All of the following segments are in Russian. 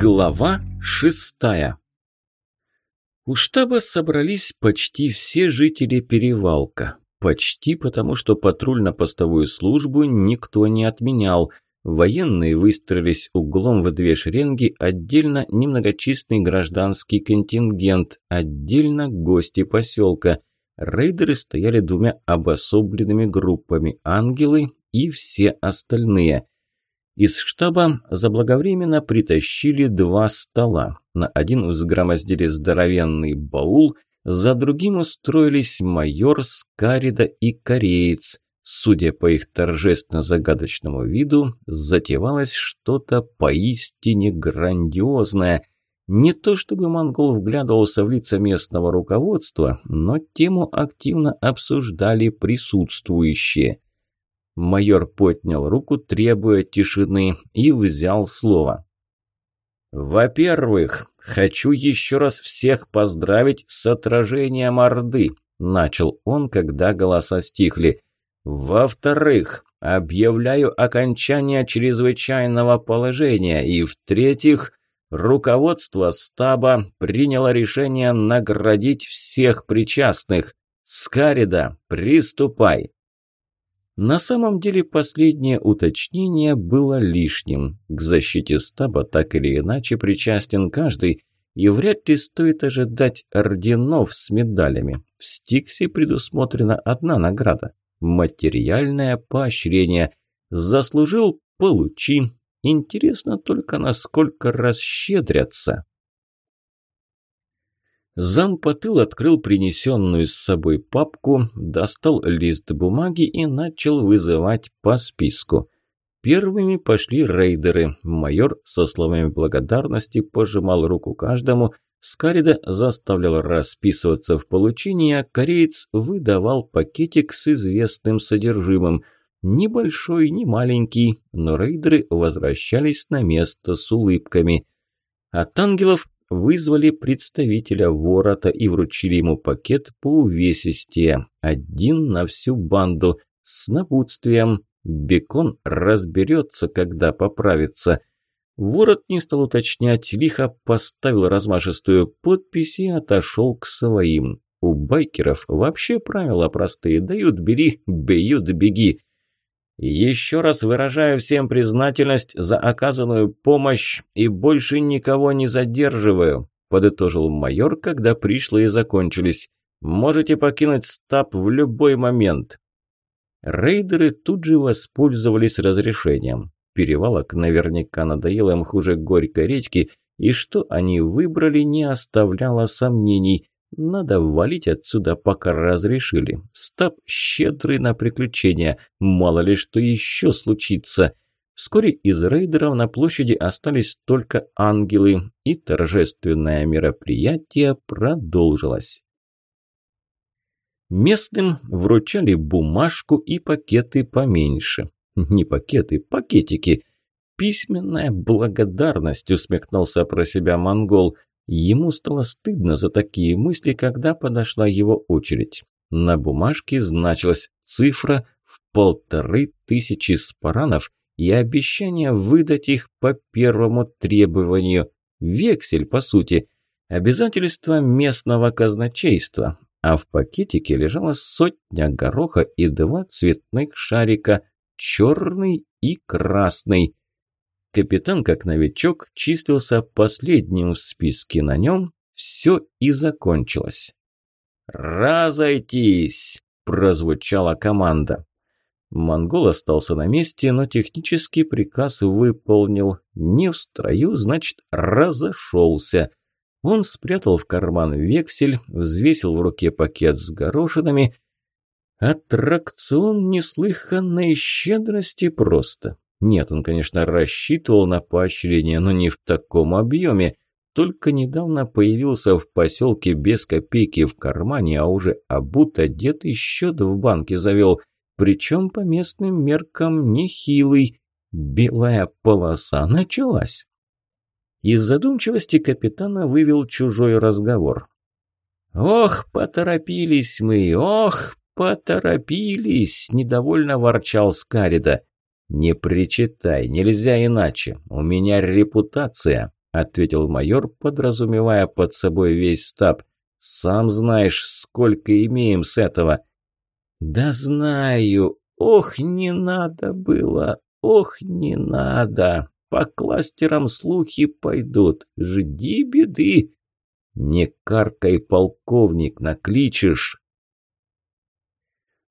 Глава шестая У штаба собрались почти все жители Перевалка. Почти потому, что патрульно-постовую службу никто не отменял. Военные выстроились углом в две шеренги, отдельно немногочисленный гражданский контингент, отдельно гости поселка. Рейдеры стояли двумя обособленными группами – ангелы и все остальные – из штаба заблаговременно притащили два стола. На один взгромоздили здоровенный баул, за другим устроились майор, Скарида и кореец. Судя по их торжественно-загадочному виду, затевалось что-то поистине грандиозное. Не то чтобы монгол вглядывался в лица местного руководства, но тему активно обсуждали присутствующие. Майор поднял руку, требуя тишины, и взял слово. «Во-первых, хочу еще раз всех поздравить с отражением Орды», – начал он, когда голоса стихли. «Во-вторых, объявляю окончание чрезвычайного положения. И в-третьих, руководство стаба приняло решение наградить всех причастных. Скарида, приступай!» На самом деле последнее уточнение было лишним. К защите стаба так или иначе причастен каждый, и вряд ли стоит ожидать орденов с медалями. В Стиксе предусмотрена одна награда – материальное поощрение. Заслужил – получи. Интересно только, насколько расщедрятся. Зампотыл открыл принесенную с собой папку, достал лист бумаги и начал вызывать по списку. Первыми пошли рейдеры. Майор со словами благодарности пожимал руку каждому, Скарида заставлял расписываться в получении, а кореец выдавал пакетик с известным содержимым. Небольшой, не маленький, но рейдеры возвращались на место с улыбками. От ангелов вызвали представителя ворота и вручили ему пакет по увесистее, один на всю банду, с напутствием. Бекон разберется, когда поправится. Ворот не стал уточнять, лихо поставил размашистую подпись и отошел к своим. У байкеров вообще правила простые. Дают – бери, бьют – беги. Еще раз выражаю всем признательность за оказанную помощь и больше никого не задерживаю», – подытожил майор, когда пришлые закончились. «Можете покинуть стаб в любой момент». Рейдеры тут же воспользовались разрешением. Перевалок наверняка надоело им хуже горькой речки, и что они выбрали, не оставляло сомнений. Надо валить отсюда, пока разрешили. Стаб щедрый на приключения, мало ли что еще случится. Вскоре из рейдеров на площади остались только ангелы, и торжественное мероприятие продолжилось. Местным вручали бумажку и пакеты поменьше. Не пакеты, пакетики. Письменная благодарность, усмехнулся про себя монгол – Ему стало стыдно за такие мысли, когда подошла его очередь. На бумажке значилась цифра в полторы тысячи спаранов и обещание выдать их по первому требованию. Вексель, по сути. Обязательство местного казначейства. А в пакетике лежала сотня гороха и два цветных шарика – черный и красный. Капитан, как новичок, числился последним в списке. На нем все и закончилось. «Разойтись!» – прозвучала команда. Монгол остался на месте, но технический приказ выполнил. Не в строю, значит, разошелся. Он спрятал в карман вексель, взвесил в руке пакет с горошинами. Аттракцион неслыханной щедрости просто. Нет, он, конечно, рассчитывал на поощрение, но не в таком объеме. Только недавно появился в поселке без копейки в кармане, а уже обут, одет и счет в банке завел. Причем по местным меркам нехилый. Белая полоса началась. Из задумчивости капитана вывел чужой разговор. «Ох, поторопились мы, ох, поторопились!» – недовольно ворчал Скарида. «Не причитай, нельзя иначе. У меня репутация». – ответил майор, подразумевая под собой весь стаб. «Сам знаешь, сколько имеем с этого». «Да знаю. Ох, не надо было. Ох, не надо. По кластерам слухи пойдут. Жди беды». «Не каркай, полковник, накличешь».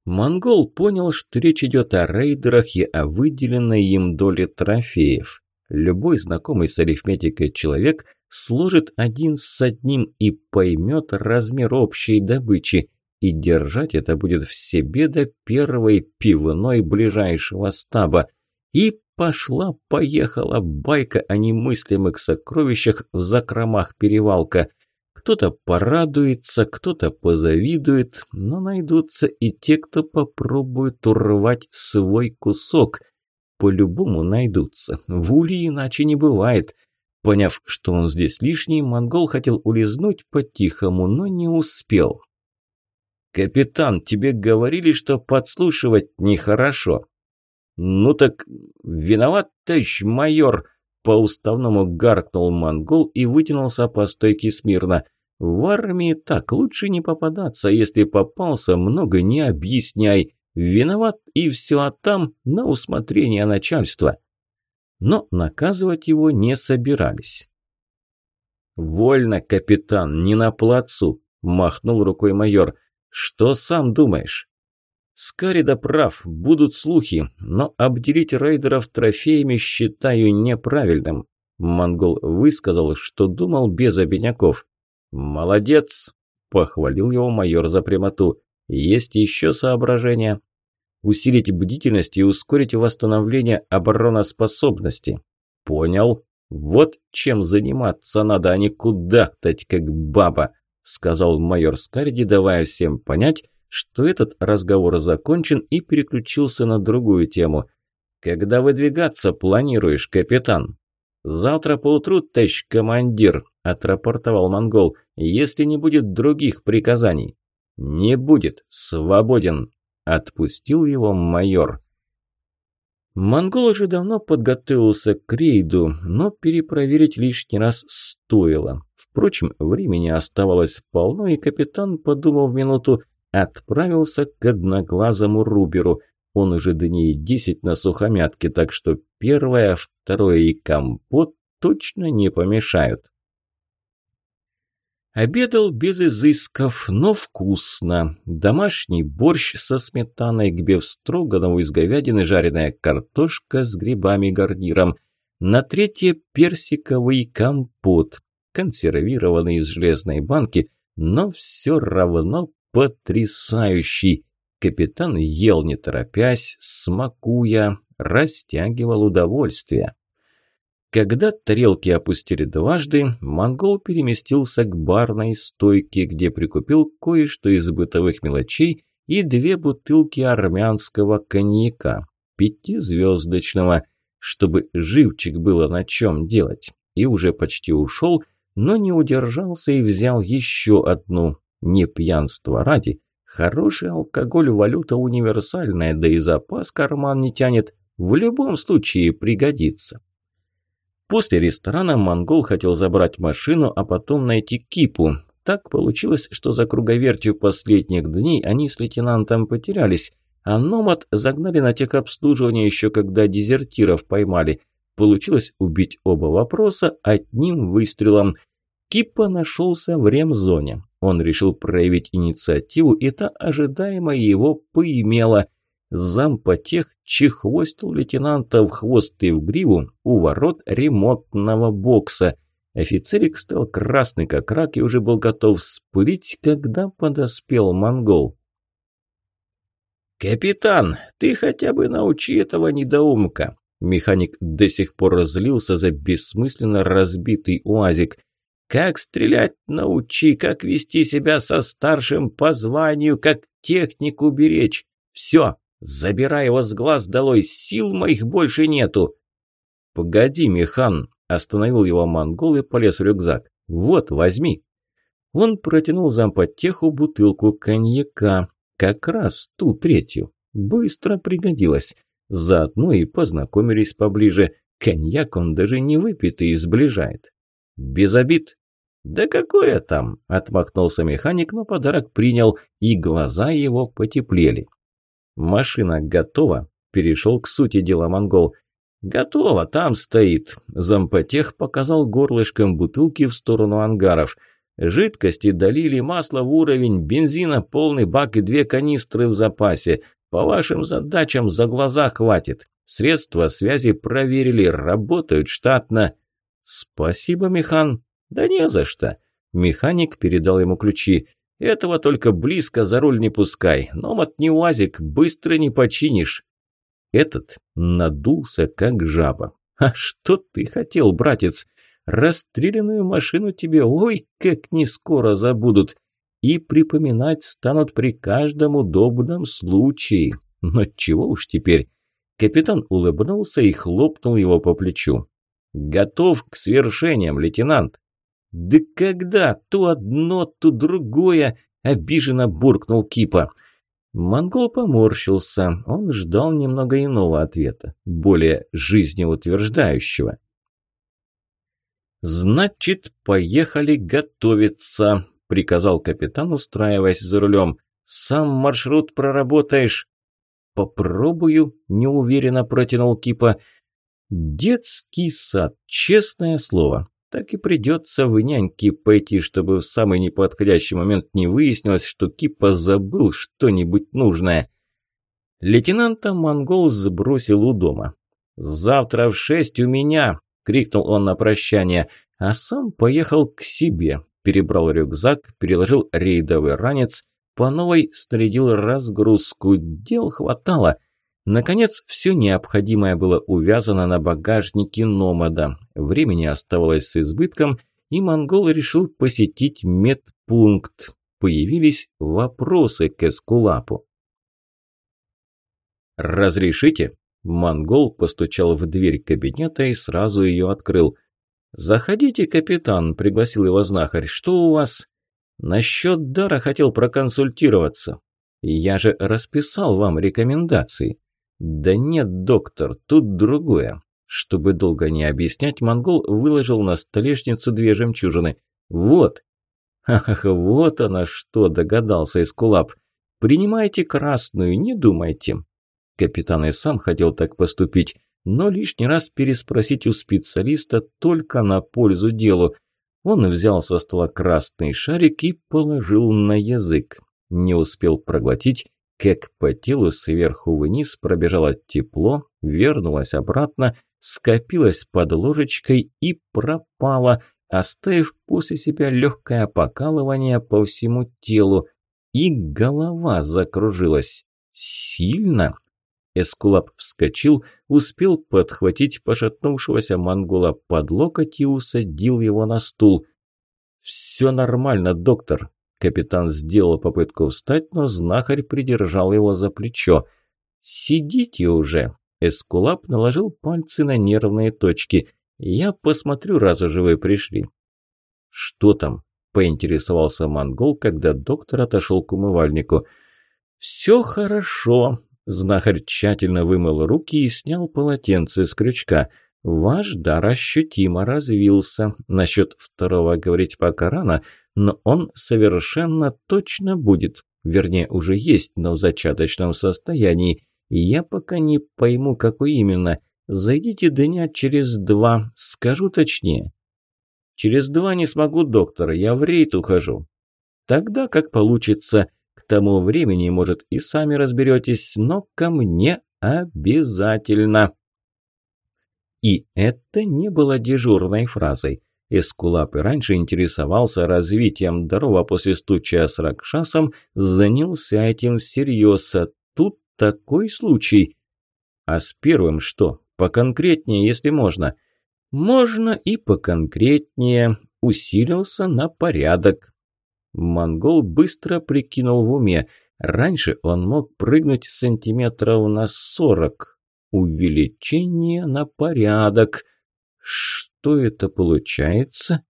Монгол понял, что речь идет о рейдерах и о выделенной им доле трофеев. Любой знакомый с арифметикой человек сложит один с одним и поймет размер общей добычи, и держать это будет в себе до первой пивной ближайшего стаба. И пошла-поехала байка о немыслимых сокровищах в закромах перевалка. Кто-то порадуется, кто-то позавидует, но найдутся и те, кто попробует урвать свой кусок. По-любому найдутся. В Уле иначе не бывает. Поняв, что он здесь лишний, монгол хотел улизнуть по-тихому, но не успел. «Капитан, тебе говорили, что подслушивать нехорошо». «Ну так виноват, товарищ майор!» По-уставному гаркнул монгол и вытянулся по стойке смирно. «В армии так, лучше не попадаться, если попался, много не объясняй. Виноват и все, а там на усмотрение начальства». Но наказывать его не собирались. «Вольно, капитан, не на плацу», – махнул рукой майор. «Что сам думаешь?» Скарида прав, будут слухи, но обделить рейдеров трофеями считаю неправильным. Монгол высказал, что думал без обиняков. «Молодец!» – похвалил его майор за прямоту. «Есть еще соображения?» «Усилить бдительность и ускорить восстановление обороноспособности». «Понял. Вот чем заниматься надо, а не кудахтать, как баба», – сказал майор Скариди, давая всем понять, что этот разговор закончен и переключился на другую тему. «Когда выдвигаться планируешь, капитан?» «Завтра поутру, товарищ командир», – отрапортовал монгол, – «если не будет других приказаний». «Не будет. Свободен», – отпустил его майор. Монгол уже давно подготовился к рейду, но перепроверить лишний раз стоило. Впрочем, времени оставалось полно, и капитан, подумав минуту, отправился к одноглазому Руберу. Он уже дней десять на сухомятке, так что первое, второе и компот точно не помешают. Обедал без изысков, но вкусно. Домашний борщ со сметаной к бефстроганову из говядины, жареная картошка с грибами-гарниром. На третье персиковый компот, консервированный из железной банки, но все равно потрясающий. Капитан ел не торопясь, смакуя, растягивал удовольствие. Когда тарелки опустили дважды, монгол переместился к барной стойке, где прикупил кое-что из бытовых мелочей и две бутылки армянского коньяка, пятизвездочного, чтобы живчик было на чем делать. И уже почти ушел, но не удержался и взял еще одну, не пьянство ради. Хороший алкоголь – валюта универсальная, да и запас карман не тянет. В любом случае пригодится. После ресторана монгол хотел забрать машину, а потом найти кипу. Так получилось, что за круговертью последних дней они с лейтенантом потерялись, а Номад загнали на техобслуживание еще когда дезертиров поймали. Получилось убить оба вопроса одним выстрелом. Кипа нашелся в ремзоне. Он решил проявить инициативу, и та ожидаемо его поимела. Зампотех чехвостил лейтенанта в хвост и в гриву у ворот ремонтного бокса. Офицерик стал красный как рак и уже был готов спылить, когда подоспел монгол. «Капитан, ты хотя бы научи этого недоумка!» Механик до сих пор разлился за бессмысленно разбитый уазик. Как стрелять научи, как вести себя со старшим по званию, как технику беречь. Все, забирай его с глаз долой, сил моих больше нету. Погоди, Механ, остановил его монгол и полез в рюкзак. Вот, возьми. Он протянул зампотеху бутылку коньяка, как раз ту третью. Быстро пригодилась. Заодно и познакомились поближе. Коньяк он даже не выпитый, сближает. Без обид. Да какое там? Отмахнулся механик, но подарок принял, и глаза его потеплели. Машина готова? Перешел к сути дела монгол. «Готово, там стоит!» Зампотех показал горлышком бутылки в сторону ангаров. «Жидкости долили, масло в уровень, бензина полный бак и две канистры в запасе. По вашим задачам за глаза хватит. Средства связи проверили, работают штатно». «Спасибо, Механ». «Да не за что». Механик передал ему ключи. «Этого только близко за руль не пускай. Номат не УАЗик, быстро не починишь». Этот надулся, как жаба. «А что ты хотел, братец? Расстрелянную машину тебе, ой, как не скоро забудут. И припоминать станут при каждом удобном случае. Но чего уж теперь?» Капитан улыбнулся и хлопнул его по плечу. «Готов к свершениям, лейтенант!» «Да когда? То одно, то другое!» – обиженно буркнул Кипа. Монгол поморщился. Он ждал немного иного ответа, более жизнеутверждающего. «Значит, поехали готовиться», – приказал капитан, устраиваясь за рулем. «Сам маршрут проработаешь?» «Попробую», – неуверенно протянул Кипа. «Детский сад, честное слово. Так и придется в няньки пойти, чтобы в самый неподходящий момент не выяснилось, что Кипа забыл что-нибудь нужное. Лейтенанта монгол сбросил у дома. «Завтра в шесть у меня!» – крикнул он на прощание, а сам поехал к себе. Перебрал рюкзак, переложил рейдовый ранец, по новой снарядил разгрузку. Дел хватало – Наконец, все необходимое было увязано на багажнике Номада. Времени оставалось с избытком, и монгол решил посетить медпункт. Появились вопросы к Эскулапу. «Разрешите?» Монгол постучал в дверь кабинета и сразу ее открыл. «Заходите, капитан», – пригласил его знахарь. «Что у вас?» «Насчет дара хотел проконсультироваться. Я же расписал вам рекомендации». «Да нет, доктор, тут другое». Чтобы долго не объяснять, монгол выложил на столешницу две жемчужины. «Вот!» «Ах, вот она что!» – догадался Эскулап. «Принимайте красную, не думайте». Капитан и сам хотел так поступить, но лишний раз переспросить у специалиста только на пользу делу. Он взял со стола красный шарик и положил на язык. Не успел проглотить, как по телу сверху вниз пробежало тепло, вернулось обратно, скопилось под ложечкой и пропало, оставив после себя легкое покалывание по всему телу. И голова закружилась. Сильно. Эскулап вскочил, успел подхватить пошатнувшегося монгола под локоть и усадил его на стул. «Все нормально, доктор», Капитан сделал попытку встать, но знахарь придержал его за плечо. «Сидите уже!» Эскулап наложил пальцы на нервные точки. «Я посмотрю, раз уже вы пришли». «Что там?» – поинтересовался монгол, когда доктор отошел к умывальнику. «Все хорошо». Знахарь тщательно вымыл руки и снял полотенце с крючка. «Ваш дар ощутимо развился. Насчет второго говорить пока рано, но он совершенно точно будет, вернее, уже есть, но в зачаточном состоянии. И я пока не пойму, какой именно. Зайдите дня через два, скажу точнее. Через два не смогу, доктор, я в рейд ухожу. Тогда как получится. К тому времени, может, и сами разберетесь, но ко мне обязательно. И это не было дежурной фразой. Эскулап и раньше интересовался развитием дарова после случая с Ракшасом, занялся этим всерьез, а тут такой случай. А с первым что? Поконкретнее, если можно. Можно и поконкретнее. Усилился на порядок. Монгол быстро прикинул в уме. Раньше он мог прыгнуть сантиметров на сорок. Увеличение на порядок. Что это получается?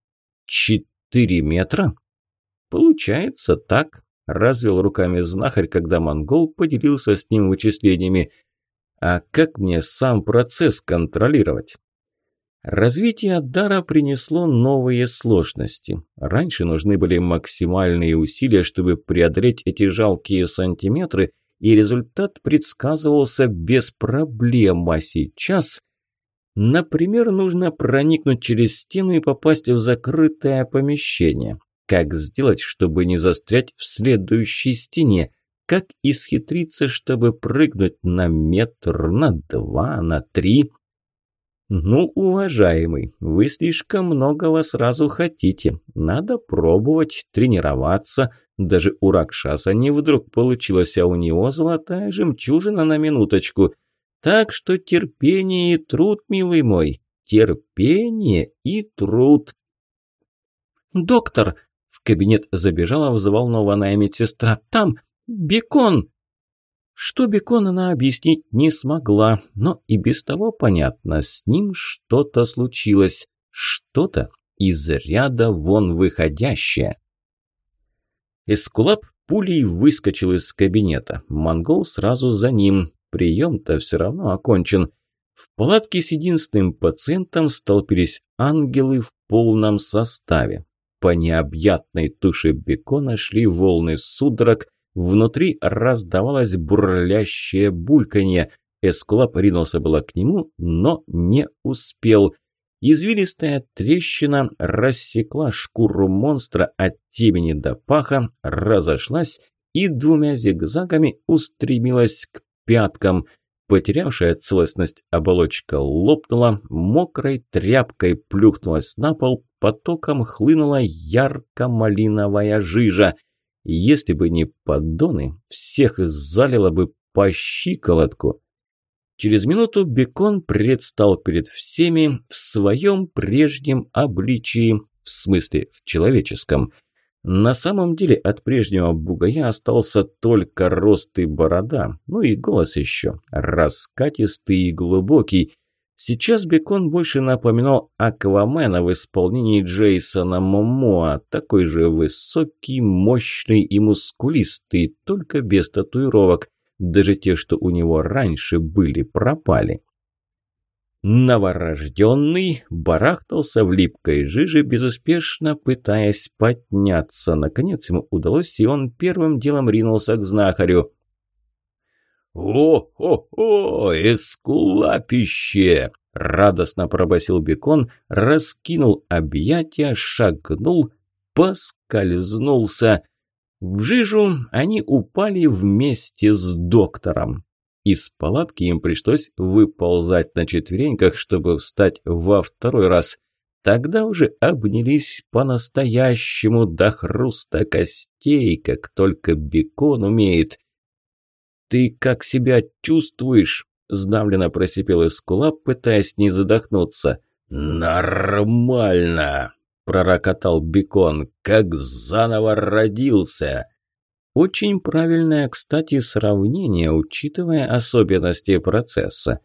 Четыре метра? Получается так, развел руками знахарь, когда монгол поделился с ним вычислениями. А как мне сам процесс контролировать? Развитие дара принесло новые сложности. Раньше нужны были максимальные усилия, чтобы преодолеть эти жалкие сантиметры, и результат предсказывался без проблем, а сейчас... Например, нужно проникнуть через стену и попасть в закрытое помещение. Как сделать, чтобы не застрять в следующей стене? Как исхитриться, чтобы прыгнуть на метр, на два, на три? «Ну, уважаемый, вы слишком многого сразу хотите. Надо пробовать, тренироваться. Даже у Ракшаса не вдруг получилось, а у него золотая жемчужина на минуточку. Так что терпение и труд, милый мой, терпение и труд». «Доктор!» – в кабинет забежала взволнованная медсестра. «Там бекон!» Что Бекон она объяснить не смогла, но и без того понятно, с ним что-то случилось, что-то из ряда вон выходящее. Эскулап пулей выскочил из кабинета, монгол сразу за ним, прием-то все равно окончен. В палатке с единственным пациентом столпились ангелы в полном составе. По необъятной туше бекона шли волны судорог, Внутри раздавалось бурлящее бульканье. Эскулап ринулся было к нему, но не успел. Извилистая трещина рассекла шкуру монстра от темени до паха, разошлась и двумя зигзагами устремилась к пяткам. Потерявшая целостность оболочка лопнула, мокрой тряпкой плюхнулась на пол, потоком хлынула ярко-малиновая жижа – если бы не поддоны, всех залило бы по щиколотку. Через минуту Бекон предстал перед всеми в своем прежнем обличии, в смысле в человеческом. На самом деле от прежнего бугая остался только рост и борода, ну и голос еще, раскатистый и глубокий, Сейчас Бекон больше напоминал Аквамена в исполнении Джейсона Момоа, такой же высокий, мощный и мускулистый, только без татуировок. Даже те, что у него раньше были, пропали. Новорожденный барахтался в липкой жиже, безуспешно пытаясь подняться. Наконец ему удалось, и он первым делом ринулся к знахарю. «О-о-о, эскулапище!» – радостно пробасил Бекон, раскинул объятия, шагнул, поскользнулся. В жижу они упали вместе с доктором. Из палатки им пришлось выползать на четвереньках, чтобы встать во второй раз. Тогда уже обнялись по-настоящему до хруста костей, как только бекон умеет – «Ты как себя чувствуешь?» – сдавленно просипел Эскулап, пытаясь не задохнуться. «Нормально!» – пророкотал Бекон. «Как заново родился!» Очень правильное, кстати, сравнение, учитывая особенности процесса.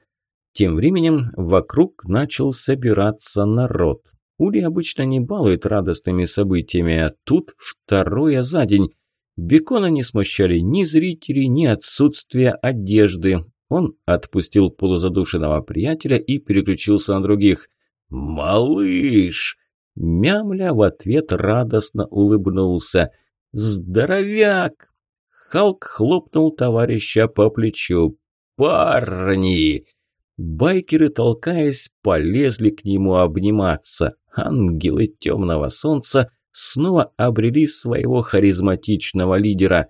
Тем временем вокруг начал собираться народ. Ули обычно не балует радостными событиями, а тут второе за день – Бекона не смущали ни зрители, ни отсутствие одежды. Он отпустил полузадушенного приятеля и переключился на других. «Малыш!» Мямля в ответ радостно улыбнулся. «Здоровяк!» Халк хлопнул товарища по плечу. «Парни!» Байкеры, толкаясь, полезли к нему обниматься. Ангелы темного солнца снова обрели своего харизматичного лидера.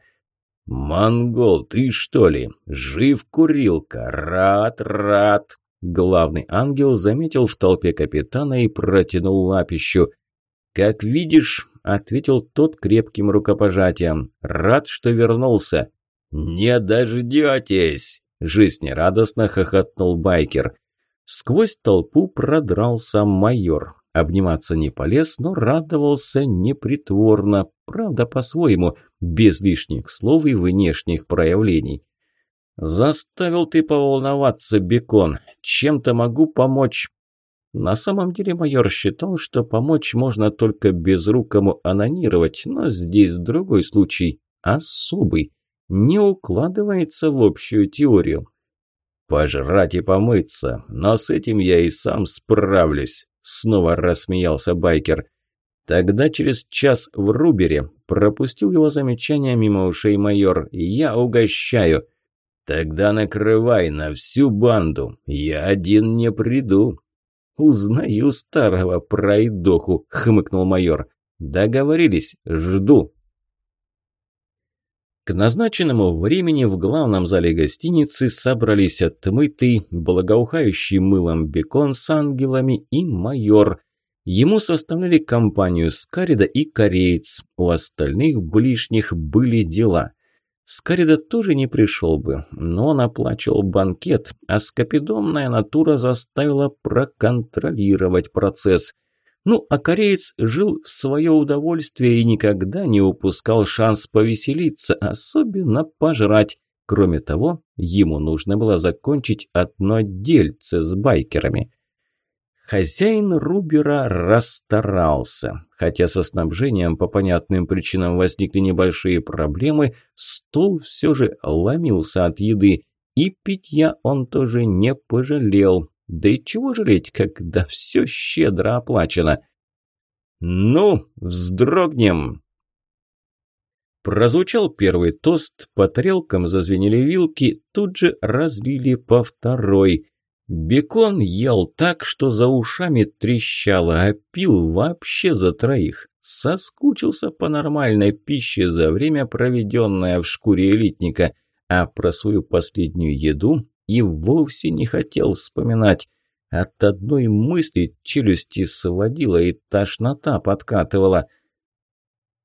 «Монгол, ты что ли? Жив, курилка? Рад, рад!» Главный ангел заметил в толпе капитана и протянул лапищу. «Как видишь», — ответил тот крепким рукопожатием, — «рад, что вернулся». «Не дождетесь!» – жизнерадостно хохотнул байкер. Сквозь толпу продрался майор. Обниматься не полез, но радовался непритворно, правда по-своему, без лишних слов и внешних проявлений. «Заставил ты поволноваться, Бекон. Чем-то могу помочь?» На самом деле майор считал, что помочь можно только безрукому анонировать, но здесь другой случай, особый, не укладывается в общую теорию. «Пожрать и помыться, но с этим я и сам справлюсь», – снова рассмеялся байкер. «Тогда через час в Рубере», – пропустил его замечание мимо ушей майор, – «я угощаю». «Тогда накрывай на всю банду, я один не приду». «Узнаю старого пройдоху», – хмыкнул майор. «Договорились, жду». К назначенному времени в главном зале гостиницы собрались отмытый, благоухающий мылом бекон с ангелами и майор. Ему составляли компанию Скарида и кореец, у остальных ближних были дела. Скарида тоже не пришел бы, но он оплачивал банкет, а скопидомная натура заставила проконтролировать процесс – ну, а кореец жил в свое удовольствие и никогда не упускал шанс повеселиться, особенно пожрать. Кроме того, ему нужно было закончить одно дельце с байкерами. Хозяин Рубера расстарался. Хотя со снабжением по понятным причинам возникли небольшие проблемы, стол все же ломился от еды, и питья он тоже не пожалел. Да и чего жалеть, когда все щедро оплачено? «Ну, вздрогнем!» Прозвучал первый тост, по тарелкам зазвенели вилки, тут же разлили по второй. Бекон ел так, что за ушами трещало, а пил вообще за троих. Соскучился по нормальной пище за время, проведенное в шкуре элитника, а про свою последнюю еду и вовсе не хотел вспоминать. От одной мысли челюсти сводила и тошнота подкатывала.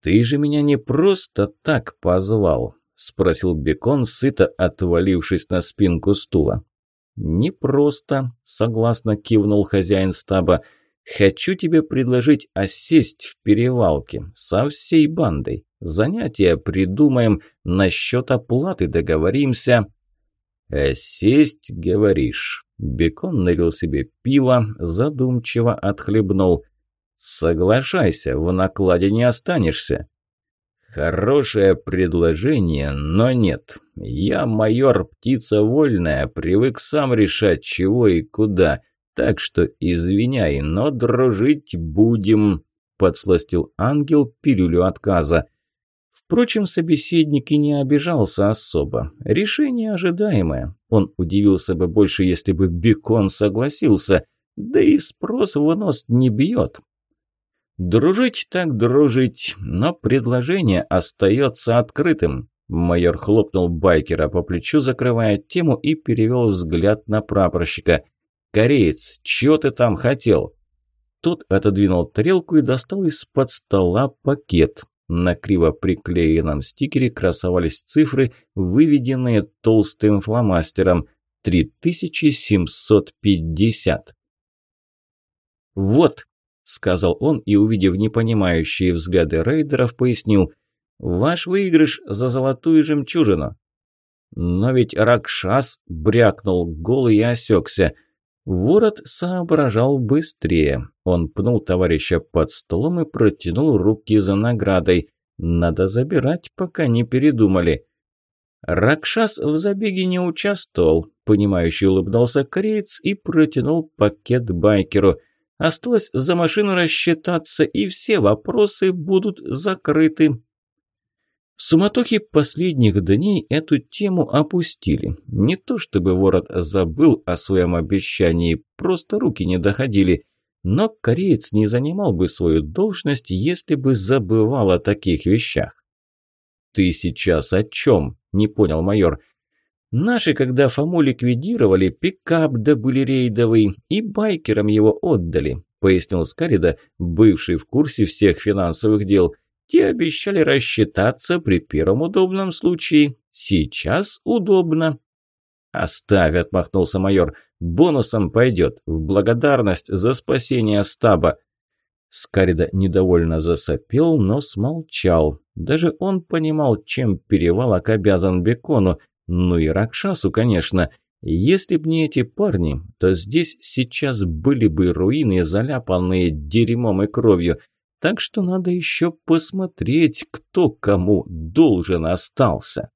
«Ты же меня не просто так позвал», – спросил Бекон, сыто отвалившись на спинку стула. «Не просто», – согласно кивнул хозяин стаба. «Хочу тебе предложить осесть в перевалке со всей бандой. Занятия придумаем, насчет оплаты договоримся». «Э, «Сесть, говоришь?» Бекон налил себе пиво, задумчиво отхлебнул. «Соглашайся, в накладе не останешься». «Хорошее предложение, но нет. Я майор, птица вольная, привык сам решать, чего и куда. Так что извиняй, но дружить будем», – подсластил ангел пилюлю отказа. Впрочем, собеседник и не обижался особо. Решение ожидаемое. Он удивился бы больше, если бы Бекон согласился. Да и спрос в нос не бьет. Дружить так дружить, но предложение остается открытым. Майор хлопнул байкера по плечу, закрывая тему, и перевел взгляд на прапорщика. «Кореец, чего ты там хотел?» Тот отодвинул тарелку и достал из-под стола пакет. На криво приклеенном стикере красовались цифры, выведенные толстым фломастером – 3750. «Вот», – сказал он и, увидев непонимающие взгляды рейдеров, пояснил – «ваш выигрыш за золотую жемчужину». Но ведь Ракшас брякнул голый и осекся – Ворот соображал быстрее. Он пнул товарища под столом и протянул руки за наградой. Надо забирать, пока не передумали. Ракшас в забеге не участвовал, понимающий улыбнулся кореец и протянул пакет байкеру. Осталось за машину рассчитаться, и все вопросы будут закрыты. В суматохе последних дней эту тему опустили. Не то чтобы ворот забыл о своем обещании, просто руки не доходили. Но кореец не занимал бы свою должность, если бы забывал о таких вещах. «Ты сейчас о чем?» – не понял майор. «Наши, когда Фому ликвидировали, пикап добыли рейдовый и байкерам его отдали», – пояснил Скарида, бывший в курсе всех финансовых дел – те обещали рассчитаться при первом удобном случае. Сейчас удобно. «Оставь», – отмахнулся майор. «Бонусом пойдет, в благодарность за спасение стаба». Скарида недовольно засопел, но смолчал. Даже он понимал, чем перевалок обязан Бекону. Ну и Ракшасу, конечно. Если б не эти парни, то здесь сейчас были бы руины, заляпанные дерьмом и кровью. Так что надо еще посмотреть, кто кому должен остался.